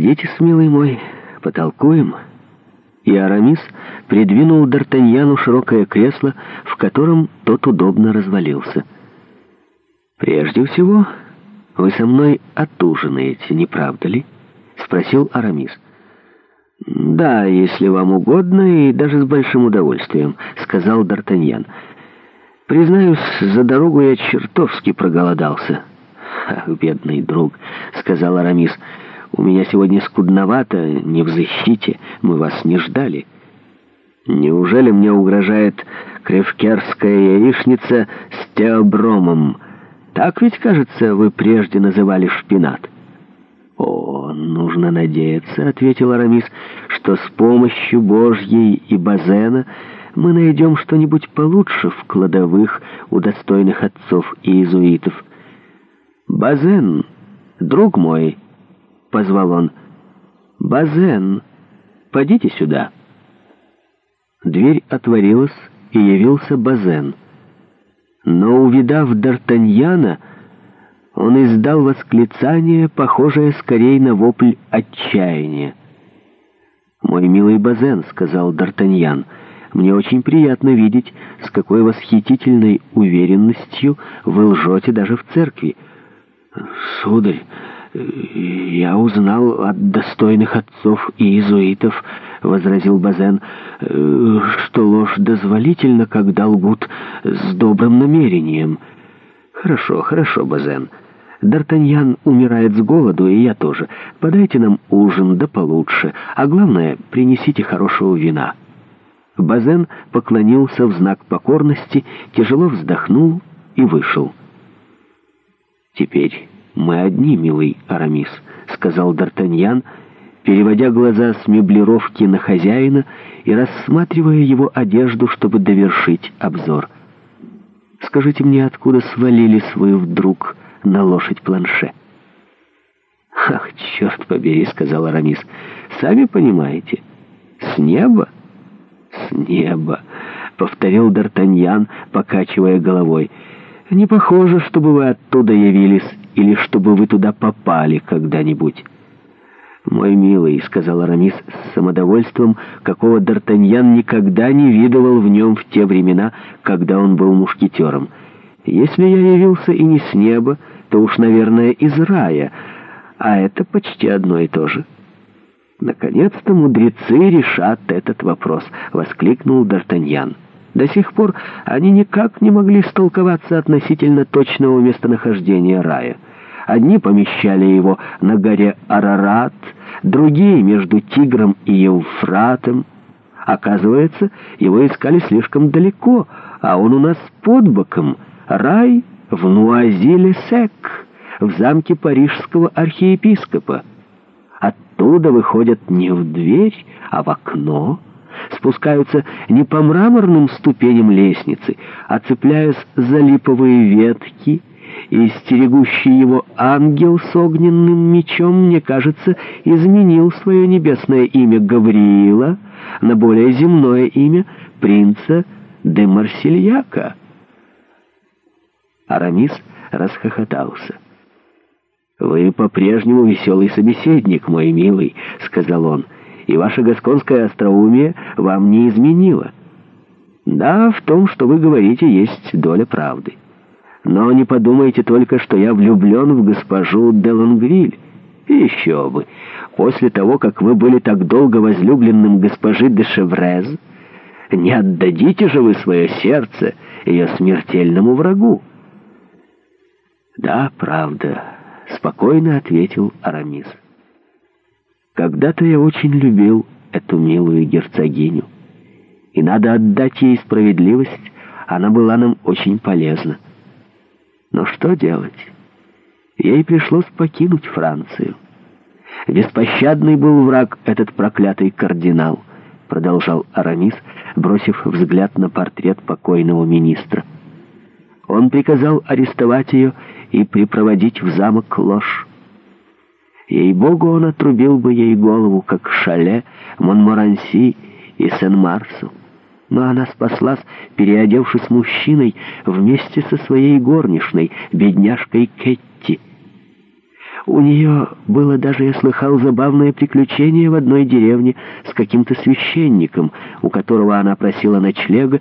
«Садитесь, милый мой, потолкуем». И Арамис придвинул Д'Артаньяну широкое кресло, в котором тот удобно развалился. «Прежде всего, вы со мной отужинаете, не правда ли?» — спросил Арамис. «Да, если вам угодно, и даже с большим удовольствием», — сказал Д'Артаньян. «Признаюсь, за дорогу я чертовски проголодался». «Ах, бедный друг», — сказал Арамис, — у меня сегодня скудновато, не в защите, мы вас не ждали. Неужели мне угрожает кревкерская яичница с теобромом? Так ведь, кажется, вы прежде называли шпинат. О, нужно надеяться, — ответил Арамис, — что с помощью Божьей и Базена мы найдем что-нибудь получше в кладовых у достойных отцов и иезуитов. Базен, друг мой, —— позвал он. «Базен, подите сюда». Дверь отворилась, и явился Базен. Но, увидав Д'Артаньяна, он издал восклицание, похожее скорее на вопль отчаяния. «Мой милый Базен», — сказал Д'Артаньян, — «мне очень приятно видеть, с какой восхитительной уверенностью вы лжете даже в церкви». «Сударь», «Я узнал от достойных отцов и иезуитов», — возразил Базен, — «что ложь дозволительна, когда лгут с добрым намерением». «Хорошо, хорошо, Базен. Д'Артаньян умирает с голоду, и я тоже. Подайте нам ужин, да получше, а главное, принесите хорошего вина». Базен поклонился в знак покорности, тяжело вздохнул и вышел. «Теперь...» «Мы одни, милый Арамис», — сказал Д'Артаньян, переводя глаза с меблировки на хозяина и рассматривая его одежду, чтобы довершить обзор. «Скажите мне, откуда свалили свою вдруг на лошадь планше?» «Ах, черт побери», — сказал Арамис, — «сами понимаете, с неба?» «С неба», — повторил Д'Артаньян, покачивая головой, — не похоже, чтобы вы оттуда явились или чтобы вы туда попали когда-нибудь. «Мой милый», — сказал Арамис с самодовольством, какого Д'Артаньян никогда не видывал в нем в те времена, когда он был мушкетером. «Если я явился и не с неба, то уж, наверное, из рая, а это почти одно и то же». «Наконец-то мудрецы решат этот вопрос», — воскликнул Д'Артаньян. До сих пор они никак не могли столковаться относительно точного местонахождения рая. Одни помещали его на горе Арарат, другие — между Тигром и Евфратом. Оказывается, его искали слишком далеко, а он у нас под боком. Рай в Нуазилесек, в замке парижского архиепископа. Оттуда выходят не в дверь, а в окно — спускаются не по мраморным ступеням лестницы, а цепляясь за липовые ветки, и стерегущий его ангел с огненным мечом, мне кажется, изменил свое небесное имя Гавриила на более земное имя принца де Марсельяка. Арамис расхохотался. «Вы по-прежнему веселый собеседник, мой милый», — сказал он, — и ваше гасконское остроумие вам не изменило. Да, в том, что вы говорите, есть доля правды. Но не подумайте только, что я влюблен в госпожу Делангриль. Еще бы! После того, как вы были так долго возлюбленным госпожи де Шеврез, не отдадите же вы свое сердце ее смертельному врагу. Да, правда, спокойно ответил Арамис. Когда-то я очень любил эту милую герцогиню. И надо отдать ей справедливость, она была нам очень полезна. Но что делать? Ей пришлось покинуть Францию. Беспощадный был враг этот проклятый кардинал, продолжал Арамис, бросив взгляд на портрет покойного министра. Он приказал арестовать ее и припроводить в замок ложь. Ей-богу, он отрубил бы ей голову, как Шале, Монморанси и Сен-Марсу. Но она спаслась, переодевшись мужчиной вместе со своей горничной, бедняжкой Кетти. У нее было даже, я слыхал, забавное приключение в одной деревне с каким-то священником, у которого она просила ночлега,